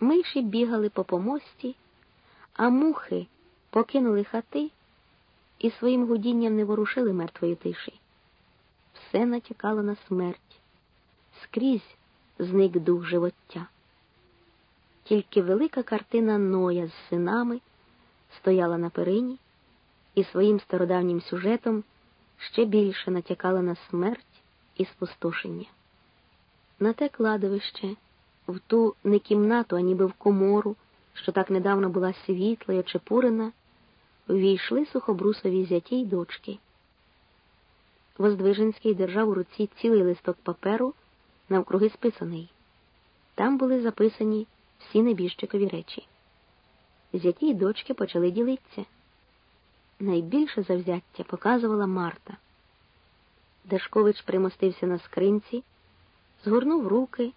Миші бігали по помості, а мухи покинули хати і своїм гудінням не ворушили мертвої тиші. Все натякало на смерть, скрізь зник дух живоття. Тільки велика картина Ноя з синами стояла на перині і своїм стародавнім сюжетом ще більше натякала на смерть і спустошення. На те кладовище, в ту не кімнату, а ніби в комору, що так недавно була світла й очепурена, увійшли сухобрусові зяті й дочки. Воздвиженський держав у руці цілий листок паперу, навкруги списаний. Там були записані всі небіжчикові речі. Зяті й дочки почали ділитися. Найбільше завзяття показувала Марта. Дашкович примостився на скринці, згорнув руки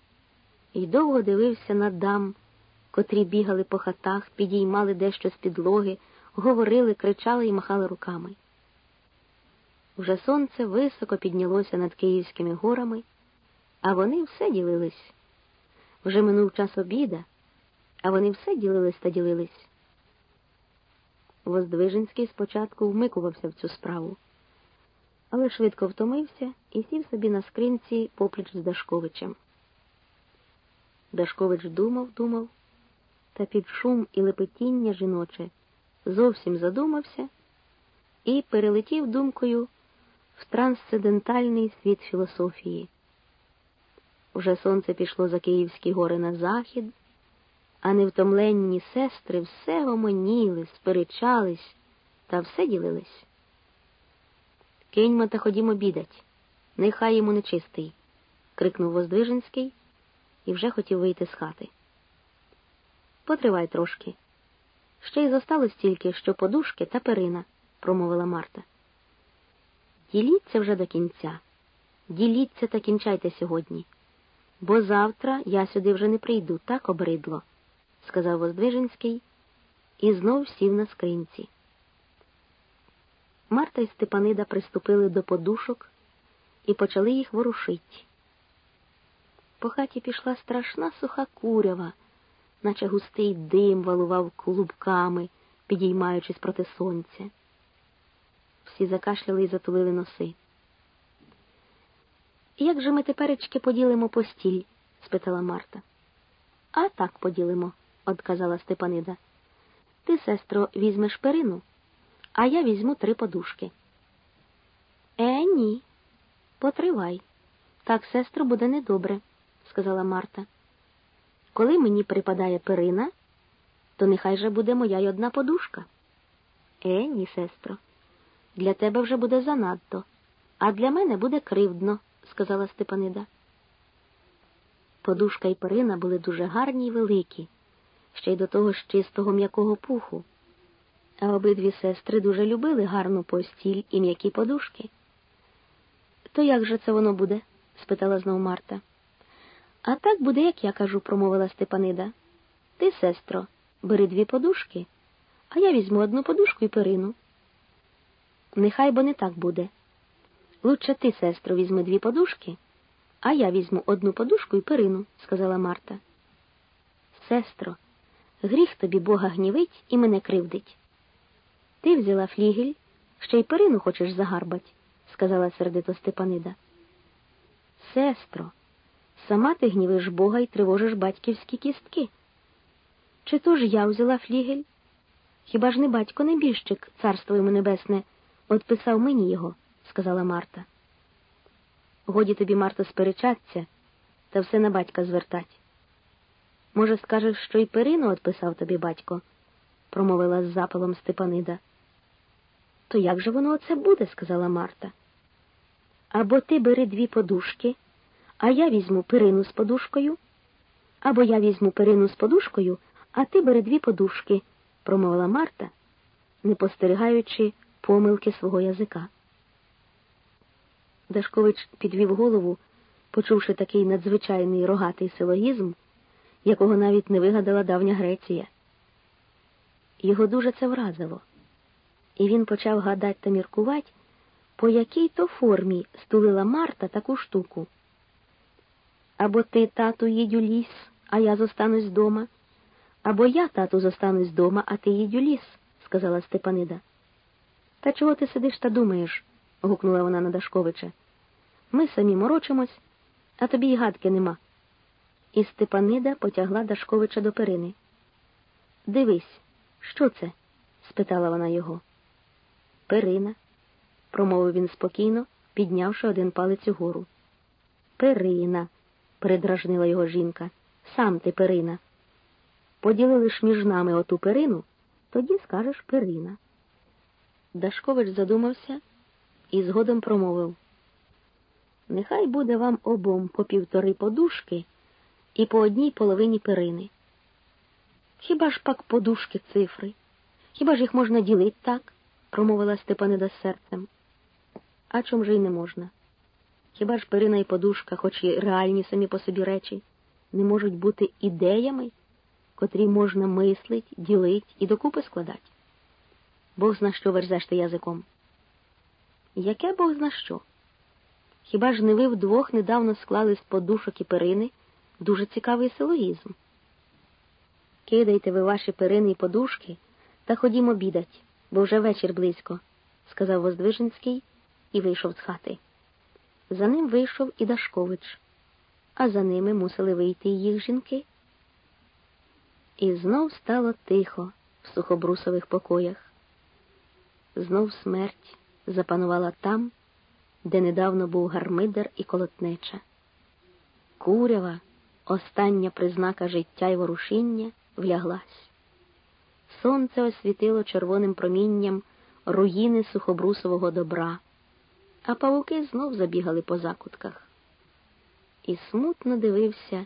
і довго дивився на дам, котрі бігали по хатах, підіймали дещо з підлоги, говорили, кричали і махали руками. Вже сонце високо піднялося над Київськими горами, а вони все ділились. Вже минув час обіда, а вони все ділились та ділились. Воздвиженський спочатку вмикувався в цю справу, але швидко втомився і сів собі на скринці попліч з Дашковичем. Дашкович думав, думав, та під шум і лепетіння жіноче зовсім задумався і перелетів думкою в трансцендентальний світ філософії. Уже сонце пішло за Київські гори на захід, а невтомленні сестри все гомоніли, сперечались та все ділились. Киньмо та ходімо бідать, нехай йому нечистий, крикнув Воздвиженський і вже хотів вийти з хати. Потривай трошки. Ще й зосталось тільки, що подушки та перина, промовила Марта. Діліться вже до кінця, діліться та кінчайте сьогодні, бо завтра я сюди вже не прийду, так обридло, сказав Воздвиженський і знов сів на скринці. Марта і Степанида приступили до подушок і почали їх ворушити. По хаті пішла страшна суха курява, наче густий дим валував клубками, підіймаючись проти сонця. Всі закашляли і затулили носи. Як же ми теперечки поділимо постіль? спитала Марта. А так поділимо, одказала Степанида. Ти, сестро, візьмеш перину, а я візьму три подушки. Е, ні. Потривай. Так, сестро, буде недобре, сказала Марта. Коли мені припадає перина, то нехай же буде моя й одна подушка. Е, ні, сестро. Для тебе вже буде занадто, а для мене буде кривдно, сказала Степанида. Подушка і перина були дуже гарні й великі, ще й до того з чистого м'якого пуху. А обидві сестри дуже любили гарну постіль і м'які подушки. То як же це воно буде? спитала знов Марта. А так буде, як я кажу, промовила Степанида. Ти, сестро, бери дві подушки, а я візьму одну подушку і перину. Нехай бо не так буде. Лучше ти, сестро, візьми дві подушки, а я візьму одну подушку і перину, сказала Марта. Сестро, гріх тобі Бога гнівить і мене кривдить. Ти взяла флігель, ще й перину хочеш загарбать, сказала сердито Степанида. Сестро, сама ти гнівиш Бога і тривожиш батьківські кістки. Чи то ж я взяла флігель? Хіба ж не батько небіжчик, царство йому небесне, отписав мені його, сказала Марта. Годі тобі, Марто, сперечаться та все на батька звертать. Може, скажеш, що й перину отписав тобі батько, промовила з запалом Степанида. То як же воно оце буде? сказала Марта. Або ти бери дві подушки, а я візьму перину з подушкою, або я візьму перину з подушкою, а ти бери дві подушки, промовила Марта, не постерігаючи помилки свого язика. Дашкович підвів голову, почувши такий надзвичайний рогатий силогізм, якого навіть не вигадала давня Греція. Його дуже це вразило, і він почав гадати та міркувати, по якій то формі стулила Марта таку штуку. Або ти, тату, їдь у ліс, а я зостанусь вдома, Або я, тату, зостанусь дома, а ти їдь у ліс, сказала Степанида. Та чого ти сидиш та думаєш? гукнула вона на Дашковича. Ми самі морочимось, а тобі й гадки нема. І Степанида потягла Дашковича до перини. Дивись, що це? спитала вона його. Перина, промовив він спокійно, піднявши один палець угору. Перина, передражнила його жінка. Сам ти перина. Поділили ж між нами оту перину, тоді скажеш перина. Дашкович задумався і згодом промовив. Нехай буде вам обом по півтори подушки і по одній половині перини. Хіба ж пак подушки цифри? Хіба ж їх можна ділити так? промовила Степанида серцем. А чом же й не можна? Хіба ж перина і подушка, хоч і реальні самі по собі речі, не можуть бути ідеями, котрі можна мислить, ділить і докупи складати? Бог зна що верзеш ти язиком. Яке Бог зна що? Хіба ж не ви вдвох недавно склали з подушок і перини дуже цікавий силогізм? Кидайте ви ваші перини і подушки та ходімо обідать, бо вже вечір близько, сказав Воздвиженський і вийшов з хати. За ним вийшов і Дашкович, а за ними мусили вийти їх жінки. І знов стало тихо в сухобрусових покоях. Знов смерть запанувала там, де недавно був гармидер і колотнеча. Курява, остання признака життя й ворушіння, вляглась. Сонце освітило червоним промінням руїни сухобрусового добра, а павуки знов забігали по закутках. І смутно дивився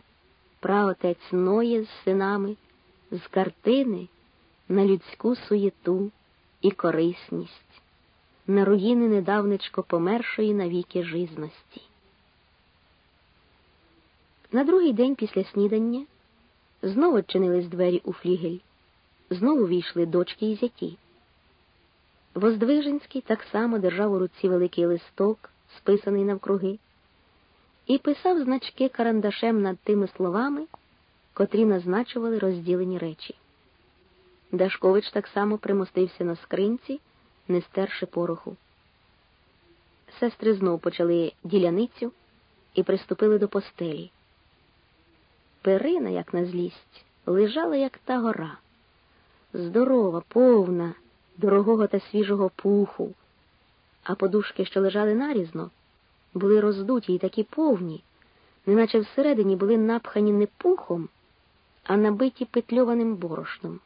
праотець Ноє з синами з картини на людську суєту і корисність, на руїни недавнечко помершої навіки жизності. На другий день після снідання знову відчинились двері у флігель, знову війшли дочки і зяті. Воздвиженський так само держав у руці великий листок, списаний навкруги, і писав значки карандашем над тими словами, котрі назначували розділені речі. Дашкович так само примостився на скринці, не стерши пороху. Сестри знов почали діляницю і приступили до постелі. Перина, як на злість, лежала, як та гора, здорова, повна, дорогого та свіжого пуху, а подушки, що лежали нарізно, були роздуті і такі повні, неначе всередині були напхані не пухом, а набиті петльованим борошном.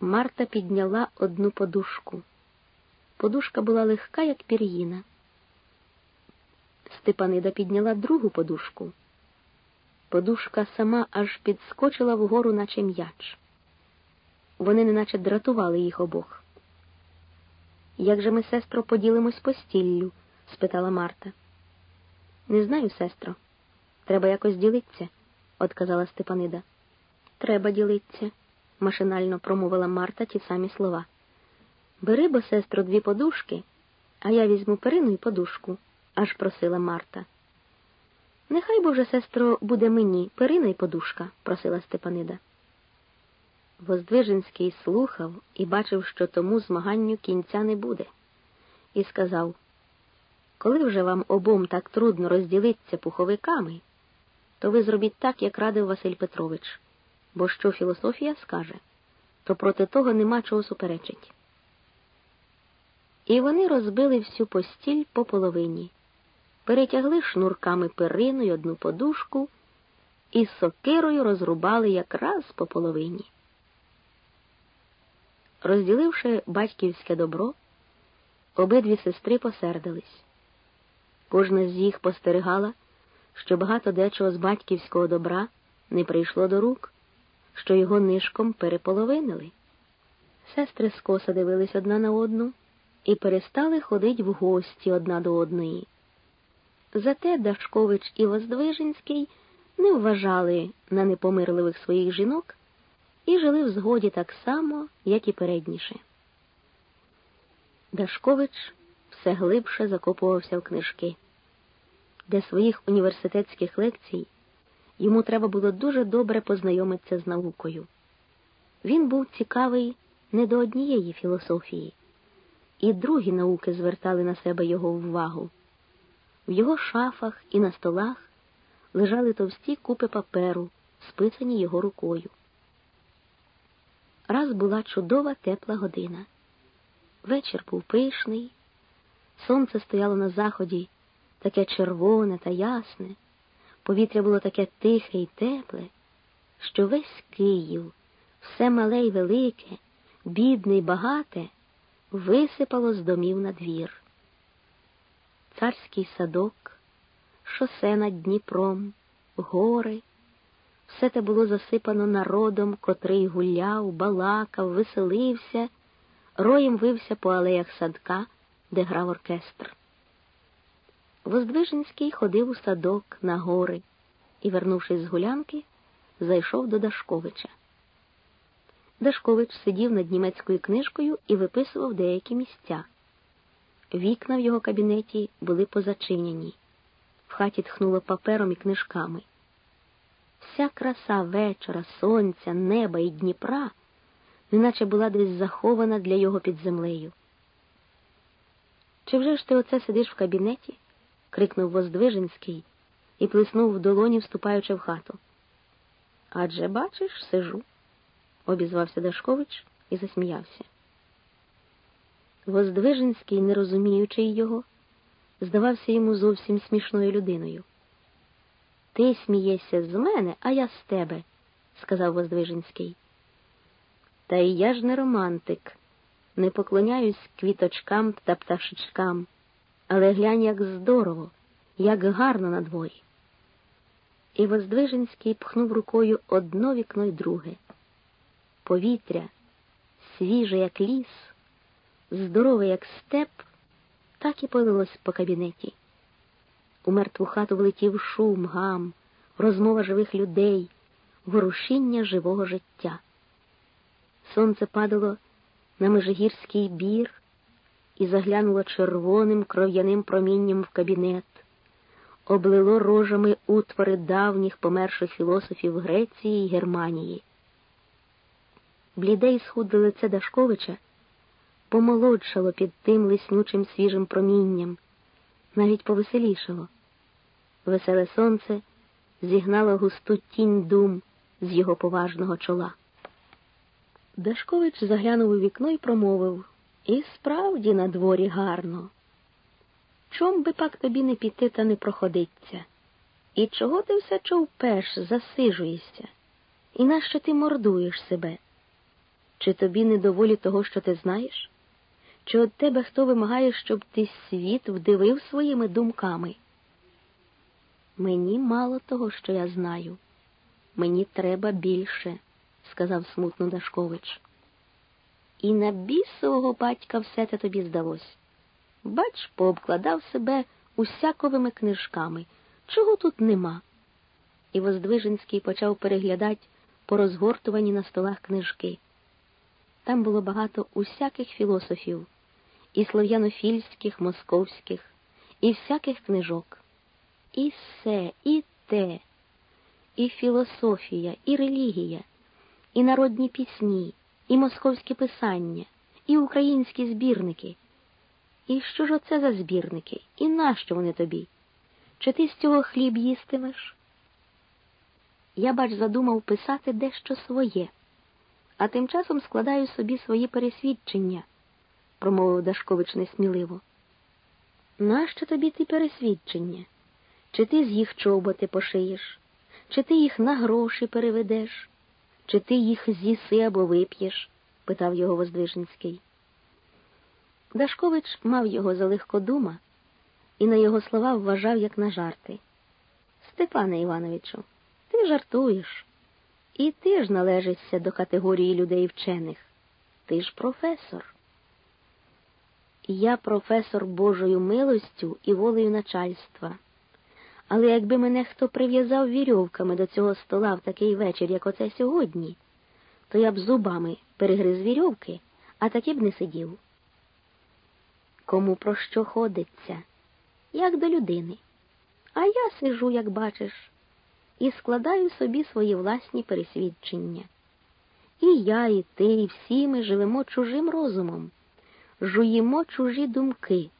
Марта підняла одну подушку. Подушка була легка, як пір'їна. Степанида підняла другу подушку. Подушка сама аж підскочила вгору, наче м'яч. Вони неначе дратували їх обох. Як же ми, сестро, поділимось постіллю? спитала Марта. Не знаю, сестро. Треба якось ділитися, отказала Степанида. Треба ділитися, машинально промовила Марта ті самі слова. Бери, бо, сестро, дві подушки, а я візьму перину і подушку, аж просила Марта. Нехай бо вже, сестро, буде мені перина й подушка, просила Степанида. Воздвиженський слухав і бачив, що тому змаганню кінця не буде, і сказав коли вже вам обом так трудно розділитися пуховиками, то ви зробіть так, як радив Василь Петрович, бо що філософія скаже, то проти того нема чого суперечить. І вони розбили всю постіль по половині перетягли шнурками перину й одну подушку і сокирою розрубали якраз по половині. Розділивши батьківське добро, обидві сестри посердились. Кожна з їх постерегала, що багато дечого з батьківського добра не прийшло до рук, що його нишком переполовинили. Сестри скоса дивились одна на одну і перестали ходить в гості одна до одної. Зате Дашкович і Воздвиженський не вважали на непомирливих своїх жінок і жили в згоді так само, як і передніше. Дашкович все глибше закопувався в книжки, де своїх університетських лекцій йому треба було дуже добре познайомитися з наукою. Він був цікавий не до однієї філософії, і другі науки звертали на себе його увагу. В його шафах і на столах лежали товсті купи паперу, списані його рукою. Раз була чудова тепла година. Вечір був пишний, сонце стояло на заході, таке червоне та ясне, повітря було таке тихе і тепле, що весь Київ, все мале й велике, бідне й багате, висипало з домів на двір. Царський садок, шосе над Дніпром, гори. Все те було засипано народом, котрий гуляв, балакав, веселився, роєм вився по алеях садка, де грав оркестр. Воздвиженський ходив у садок на гори і, вернувшись з гулянки, зайшов до Дашковича. Дашкович сидів над німецькою книжкою і виписував деякі місця. Вікна в його кабінеті були позачинені. В хаті тхнуло папером і книжками. Вся краса вечора, сонця, неба і Дніпра, неначе була десь захована для його під землею. Чи вже ж ти оце сидиш в кабінеті? крикнув Воздвиженський і плеснув в долоні, вступаючи в хату. Адже бачиш, сижу, обізвався Дашкович і засміявся. Воздвиженський, не розуміючи його, здавався йому зовсім смішною людиною. Ти смієшся з мене, а я з тебе, сказав Воздвиженський. Та й я ж не романтик, не поклоняюсь квіточкам та пташечкам, але глянь, як здорово, як гарно на дворі. І Воздвиженський пхнув рукою одно вікно й друге. Повітря, свіже, як ліс, здорове, як степ, так і полилось по кабінеті. У мертву хату влетів шум, гам, розмова живих людей, ворушіння живого життя. Сонце падало на межигірський бір і заглянуло червоним кров'яним промінням в кабінет, облило рожами утвори давніх померших філософів Греції й Германії. Бліде й схудле лице Дашковича помолодшало під тим лиснючим свіжим промінням навіть повеселішало. Веселе сонце зігнало густу тінь дум з його поважного чола. Дашкович заглянув у вікно і промовив І справді на дворі гарно. Чом би пак тобі не піти та не проходиться? І чого ти все човпеш, засижуєшся? І нащо ти мордуєш себе? Чи тобі не доволі того, що ти знаєш? Чи від тебе хто вимагає, щоб ти світ вдивив своїми думками? Мені мало того, що я знаю. Мені треба більше, сказав смутно Дашкович. І на бісового батька все те тобі здалось. Бач, пообкладав себе усяковими книжками, чого тут нема. І Воздвиженський почав переглядати по розгортувані на столах книжки. Там було багато усяких філософів, і слов'янофільських, московських, і всяких книжок. І все, і те, і філософія, і релігія, і народні пісні, і московські писання, і українські збірники. І що ж оце за збірники? І нащо вони тобі? Чи ти з цього хліб їстимеш? Я, бач, задумав писати дещо своє а тим часом складаю собі свої пересвідчення, промовив Дашкович несміливо. Нащо тобі ті пересвідчення? Чи ти з їх чоботи пошиєш, чи ти їх на гроші переведеш, чи ти їх з'їси або вип'єш? питав його Воздвиженський. Дашкович мав його за легкодума і на його слова вважав, як на жарти. Степане Івановичу, ти жартуєш. І ти ж належишся до категорії людей вчених. Ти ж професор. Я професор Божою милостю і волею начальства. Але якби мене хто прив'язав вірьовками до цього стола в такий вечір, як оце сьогодні, то я б зубами перегриз вірьовки, а таки б не сидів. Кому про що ходиться, як до людини. А я сижу, як бачиш, і складаю собі свої власні пересвідчення. І я, і ти, і всі ми живемо чужим розумом, жуємо чужі думки.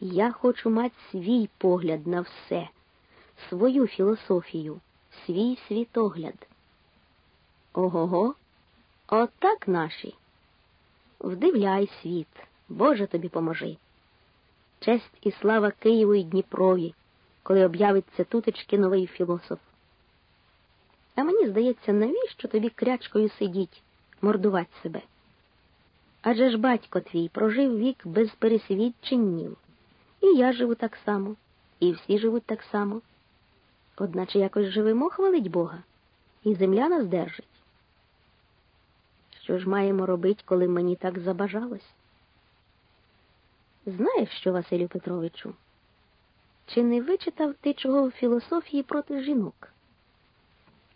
Я хочу мати свій погляд на все, свою філософію, свій світогляд. Ого, го отак наші. Вдивляй світ, Боже тобі поможи. Честь і слава Києву і Дніпрові, коли об'явиться тутечки новий філософ. А мені здається, навіщо тобі крячкою сидіть, мордувати себе? Адже ж батько твій прожив вік без пересвідченнів, і я живу так само, і всі живуть так само. Одначе якось живемо хвалить Бога, і земля нас держить. Що ж маємо робити, коли мені так забажалось? Знаєш що, Василю Петровичу? Чи не вичитав ти чого в філософії проти жінок?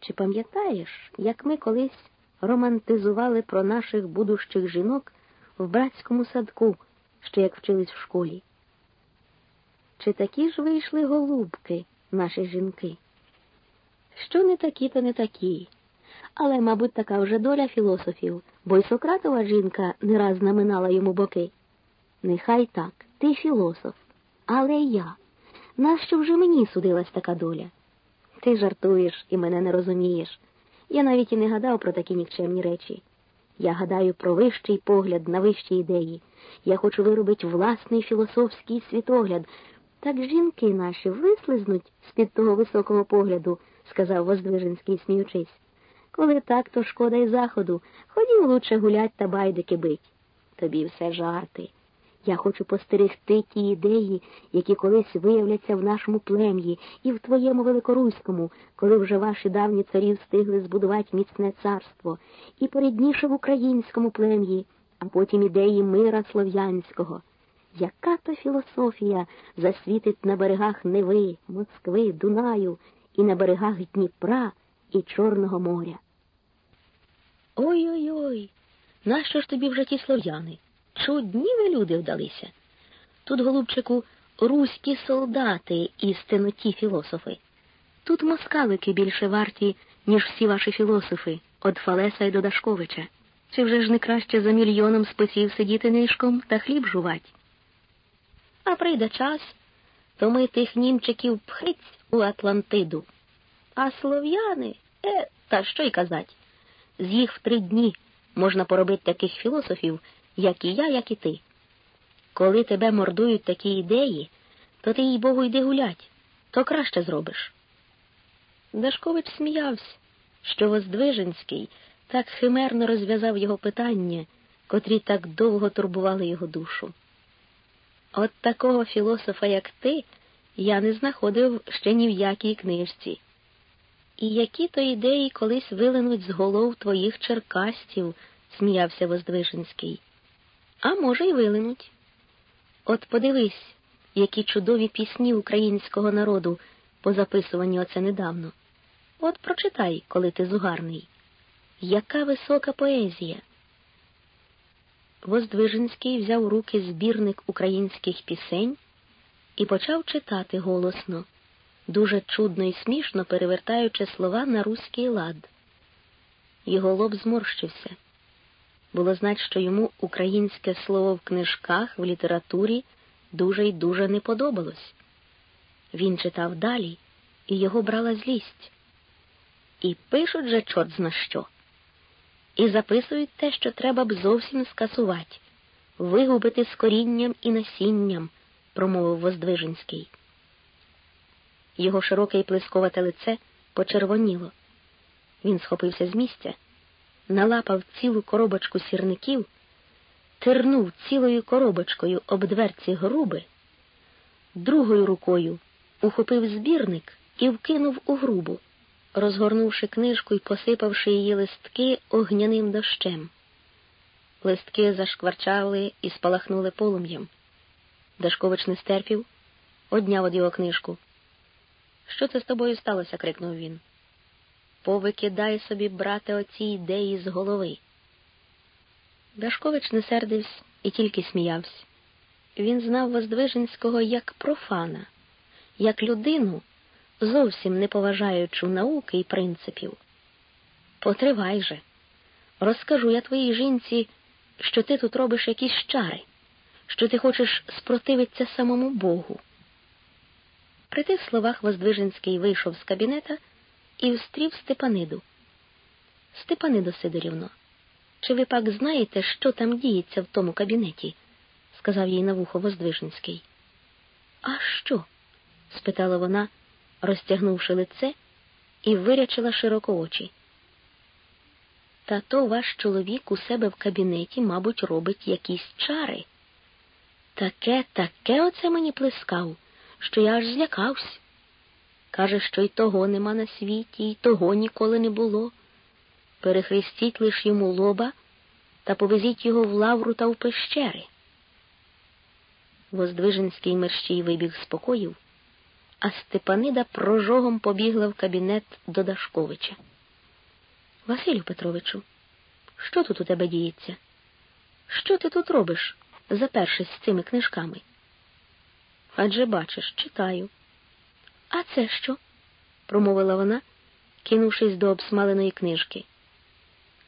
Чи пам'ятаєш, як ми колись романтизували про наших будущих жінок в братському садку, ще як вчились в школі? Чи такі ж вийшли голубки, наші жінки? Що не такі, то не такі. Але, мабуть, така вже доля філософів, бо й Сократова жінка не раз наминала йому боки. Нехай так, ти філософ, але я. Нащо вже мені судилась така доля? Ти жартуєш і мене не розумієш. Я навіть і не гадав про такі нікчемні речі. Я гадаю про вищий погляд на вищі ідеї. Я хочу виробити власний філософський світогляд. Так жінки наші вислизнуть з-під того високого погляду, сказав Воздвиженський, сміючись. Коли так, то шкода й заходу. Ходім лучше гулять та байдики бить. Тобі все жарти. Я хочу постерегти ті ідеї, які колись виявляться в нашому плем'ї і в твоєму великоруському, коли вже ваші давні царі встигли збудувати міцне царство, і порідніше в українському плем'ї, а потім ідеї мира слов'янського. Яка то філософія засвітить на берегах Неви, Москви, Дунаю і на берегах Дніпра і Чорного моря? Ой ой ой, нащо ж тобі вже ті слов'яни? Чудні ви люди вдалися. Тут, голубчику, руські солдати, істинно ті філософи. Тут москалики більше варті, ніж всі ваші філософи, від Фалеса й до Дашковича. Чи вже ж не краще за мільйоном списів сидіти нишком та хліб жувать? А прийде час, то ми тих німчиків пхиць у Атлантиду. А слов'яни, е, та що й казать, з їх в три дні можна поробити таких філософів як і я, як і ти. Коли тебе мордують такі ідеї, то ти, їй Богу, йди гулять, то краще зробиш. Дашкович сміявся, що Воздвиженський так химерно розв'язав його питання, котрі так довго турбували його душу. От такого філософа, як ти, я не знаходив ще ні в якій книжці. І які то ідеї колись вилинуть з голов твоїх черкастів, сміявся Воздвиженський а може, й вилинуть. От подивись, які чудові пісні українського народу позаписувані оце недавно. От прочитай, коли ти зугарний. Яка висока поезія. Воздвиженський взяв у руки збірник українських пісень і почав читати голосно, дуже чудно і смішно перевертаючи слова на руський лад. Його лоб зморщився було знать, що йому українське слово в книжках, в літературі дуже й дуже не подобалось. Він читав далі, і його брала злість. І пишуть же чорт зна що. І записують те, що треба б зовсім скасувати, вигубити з корінням і насінням, промовив Воздвиженський. Його широке і плесковате лице почервоніло. Він схопився з місця налапав цілу коробочку сірників, тернув цілою коробочкою об дверці груби, другою рукою ухопив збірник і вкинув у грубу, розгорнувши книжку і посипавши її листки огняним дощем. Листки зашкварчали і спалахнули полум'ям. Дашкович не стерпів, одняв од його книжку. Що це з тобою сталося? крикнув він. Повикидай собі, брате, оці ідеї з голови. Дашкович не сердився і тільки сміявся. Він знав Воздвиженського як профана, як людину зовсім не поважаючи науки і принципів. Потривай же, розкажу я твоїй жінці, що ти тут робиш якісь чари, що ти хочеш спротивитися самому Богу. При тих словах Воздвиженський вийшов з кабінета і встрів Степаниду. Степанидо Сидорівно, чи ви пак знаєте, що там діється в тому кабінеті? сказав їй на вухо Воздвиженський. А що? спитала вона, розтягнувши лице, і вирячила широко очі. Та то ваш чоловік у себе в кабінеті, мабуть, робить якісь чари. Таке, таке оце мені плескав, що я аж злякався. Каже, що й того нема на світі, й того ніколи не було. Перехрестіть лиш йому лоба та повезіть його в лавру та в пещери. Воздвиженський мерщій вибіг з покоїв, а Степанида прожогом побігла в кабінет до Дашковича. Василю Петровичу, що тут у тебе діється? Що ти тут робиш, запершись з цими книжками? Адже бачиш, читаю. А це що? промовила вона, кинувшись до обсмаленої книжки.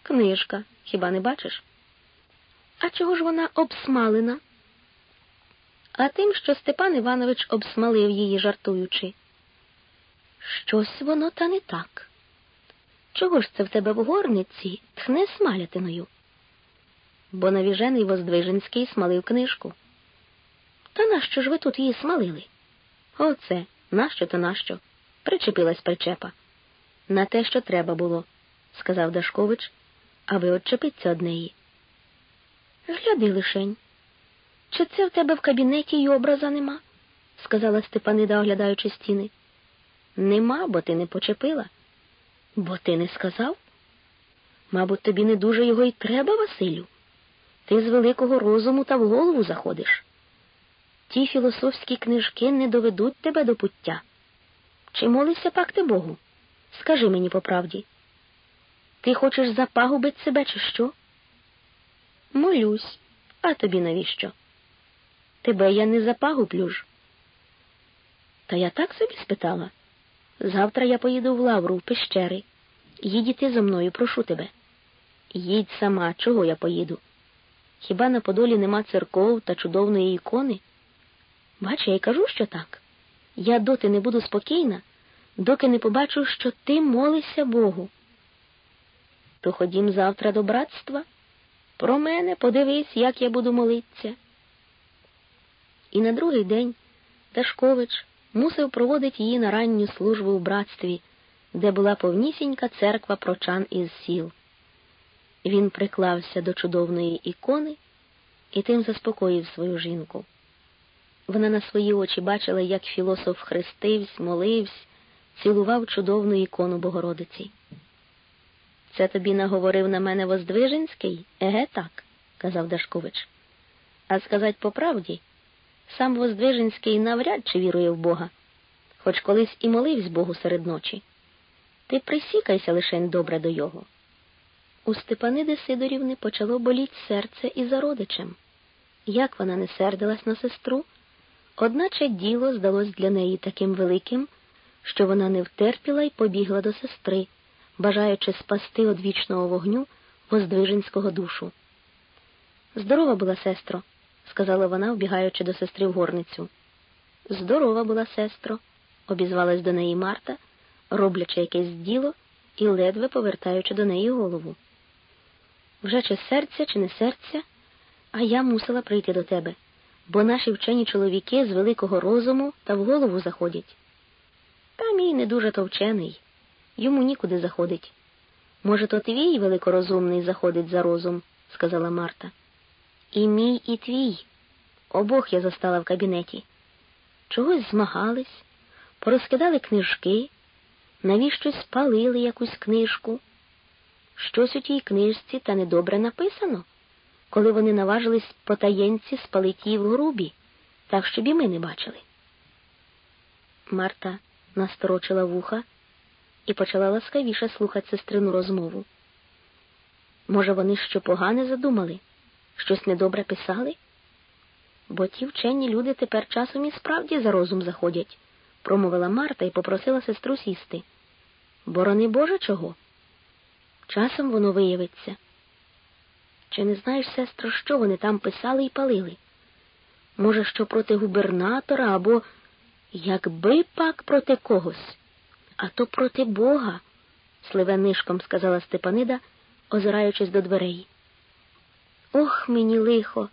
Книжка, хіба не бачиш? А чого ж вона обсмалена? А тим, що Степан Іванович обсмалив її, жартуючи. Щось воно та не так. Чого ж це в тебе в горниці тхне смалятиною? Бо навіжений Воздвиженський смалив книжку. Та нащо ж ви тут її смалили? Оце, нащо то нащо? Причепилась причепа. На те, що треба було, сказав Дашкович, а ви отчепиться од неї. Гляди лишень. Чи це в тебе в кабінеті й образа нема? сказала Степанида, оглядаючи стіни. Нема, бо ти не почепила. Бо ти не сказав? Мабуть, тобі не дуже його й треба, Василю. Ти з великого розуму та в голову заходиш. Ті філософські книжки не доведуть тебе до пуття. Чи молишся пак ти Богу? Скажи мені по правді. Ти хочеш запагубить себе, чи що? Молюсь, а тобі навіщо? Тебе я не запагублю ж. Та я так собі спитала. Завтра я поїду в лавру в пещери. Їдь ти зо мною, прошу тебе. Їдь сама, чого я поїду? Хіба на Подолі нема церков та чудовної ікони? Бач, я й кажу, що так. Я доти не буду спокійна, доки не побачу, що ти молишся Богу. То ходім завтра до братства. Про мене подивись, як я буду молитися. І на другий день Дашкович мусив проводити її на ранню службу в братстві, де була повнісінька церква прочан із сіл. Він приклався до чудовної ікони і тим заспокоїв свою жінку. Вона на свої очі бачила, як філософ хрестився, молився, цілував чудовну ікону Богородиці. Це тобі наговорив на мене Воздвиженський? Еге так, казав Дашкович. А сказать по правді, сам Воздвиженський навряд чи вірує в Бога, хоч колись і моливсь Богу серед ночі. Ти присікайся лишень добре до його. У Степаниди Сидорівни почало боліть серце і за родичем. Як вона не сердилась на сестру, одначе діло здалось для неї таким великим, що вона не втерпіла й побігла до сестри, бажаючи спасти од вічного вогню Воздвиженського душу. Здорова була, сестро, сказала вона, вбігаючи до сестри в горницю. Здорова була, сестро, обізвалась до неї Марта, роблячи якесь діло і ледве повертаючи до неї голову. Вже чи серця, чи не серця, а я мусила прийти до тебе, бо наші вчені чоловіки з великого розуму та в голову заходять. Та мій не дуже товчений, йому нікуди заходить. Може, то твій великорозумний заходить за розум, сказала Марта. І мій, і твій. Обох я застала в кабінеті. Чогось змагались, порозкидали книжки, навіщо спалили якусь книжку. Щось у тій книжці та недобре написано, коли вони наважились потаєнці спалити її в грубі, так щоб і ми не бачили. Марта насторочила вуха і почала ласкавіше слухати сестрину розмову. Може, вони що погане задумали, щось недобре писали? Бо ті вчені люди тепер часом і справді за розум заходять, промовила Марта і попросила сестру сісти. Борони Боже чого? Часом воно виявиться. Чи не знаєш, сестро, що вони там писали і палили? Може, що проти губернатора або якби пак проти когось, а то проти Бога, сливе нишком сказала Степанида, озираючись до дверей. Ох, мені лихо,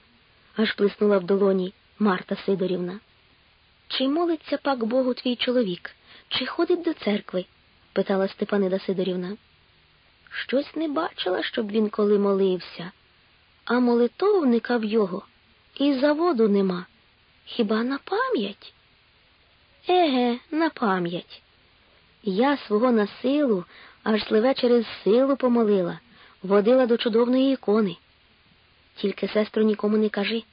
аж плеснула в долоні Марта Сидорівна. Чи молиться пак Богу твій чоловік, чи ходить до церкви? питала Степанида Сидорівна. Щось не бачила, щоб він коли молився, а молитовника в його і заводу нема. Хіба на пам'ять? Еге, на пам'ять. Я свого на силу, аж сливе через силу помолила, водила до чудовної ікони. Тільки сестру нікому не кажи.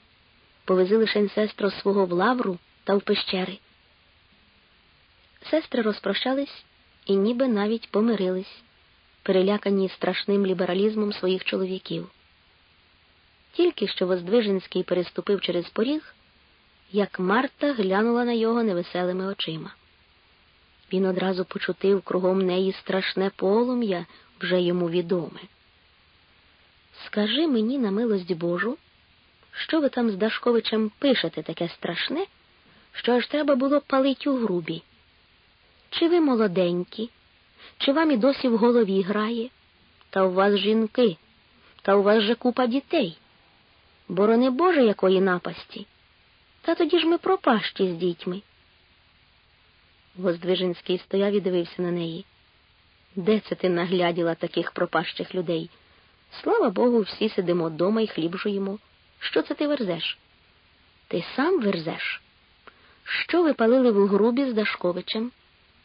Повези лише сестру свого в лавру та в пещери. Сестри розпрощались і ніби навіть помирились, перелякані страшним лібералізмом своїх чоловіків. Тільки що Воздвиженський переступив через поріг, як Марта глянула на його невеселими очима. Він одразу почутив кругом неї страшне полум'я, вже йому відоме. Скажи мені на милость Божу, що ви там з Дашковичем пишете таке страшне, що аж треба було палить у грубі? Чи ви молоденькі, чи вам і досі в голові грає? Та у вас жінки, та у вас же купа дітей. Борони Боже, якої напасті. Та тоді ж ми пропащі з дітьми. Воздвиженський стояв і дивився на неї. Де це ти нагляділа таких пропащих людей? Слава Богу, всі сидимо вдома і хліб жуємо. Що це ти верзеш? Ти сам верзеш? Що ви палили в грубі з Дашковичем?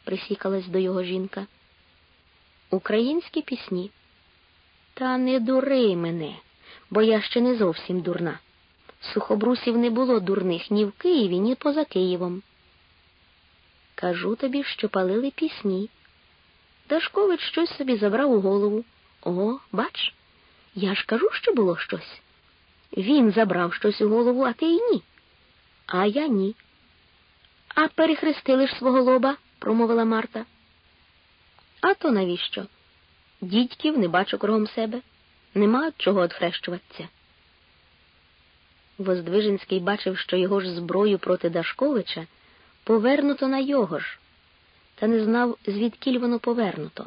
присікалась до його жінка. Українські пісні. Та не дури мене, бо я ще не зовсім дурна. Сухобрусів не було дурних ні в Києві, ні поза Києвом. Кажу тобі, що палили пісні. Дашкович щось собі забрав у голову. О, бач, я ж кажу, що було щось. Він забрав щось у голову, а ти й ні. А я ні. А перехрестили ж свого лоба, промовила Марта. А то навіщо? Дідьків не бачу кругом себе. Нема чого одхрещуватися. Воздвиженський бачив, що його ж зброю проти Дашковича повернуто на його ж, та не знав, звідкіль воно повернуто.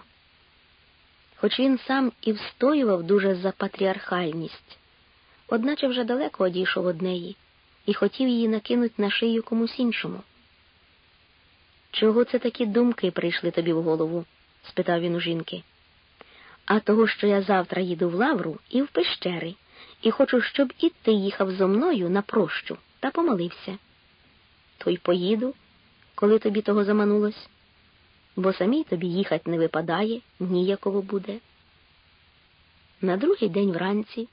Хоч він сам і встоював дуже за патріархальність, одначе вже далеко одійшов од неї і хотів її накинуть на шию комусь іншому. Чого це такі думки прийшли тобі в голову? спитав він у жінки. А того, що я завтра їду в лавру і в пещери, і хочу, щоб і ти їхав зо мною на прощу та помолився. То й поїду, коли тобі того заманулось, бо самій тобі їхати не випадає, ніяково буде. На другий день вранці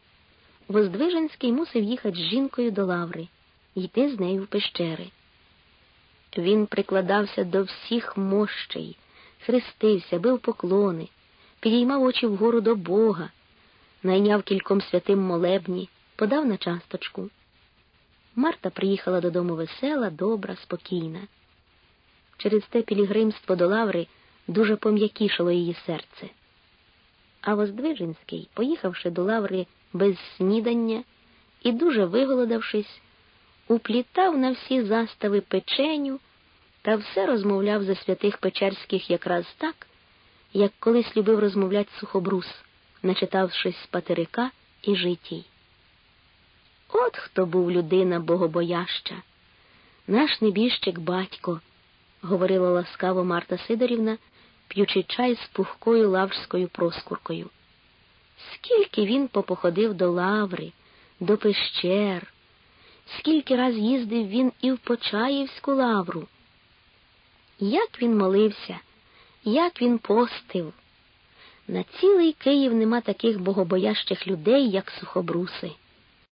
Воздвиженський мусив їхати з жінкою до лаври йти з нею в пещери. Він прикладався до всіх мощей, хрестився, бив поклони, підіймав очі вгору до Бога, найняв кільком святим молебні, подав на часточку. Марта приїхала додому весела, добра, спокійна. Через те пілігримство до лаври дуже пом'якішало її серце. А Воздвиженський, поїхавши до лаври без снідання і дуже виголодавшись, уплітав на всі застави печеню та все розмовляв за святих Печерських якраз так, як колись любив розмовляти сухобрус, начитавшись з патерика і житій. От хто був людина богобояща, наш небіжчик батько, говорила ласкаво Марта Сидорівна, п'ючи чай з пухкою лаврською проскуркою. Скільки він попоходив до лаври, до пещер, скільки раз їздив він і в Почаївську лавру. Як він молився, як він постив. На цілий Київ нема таких богобоящих людей, як сухобруси.